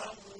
أمره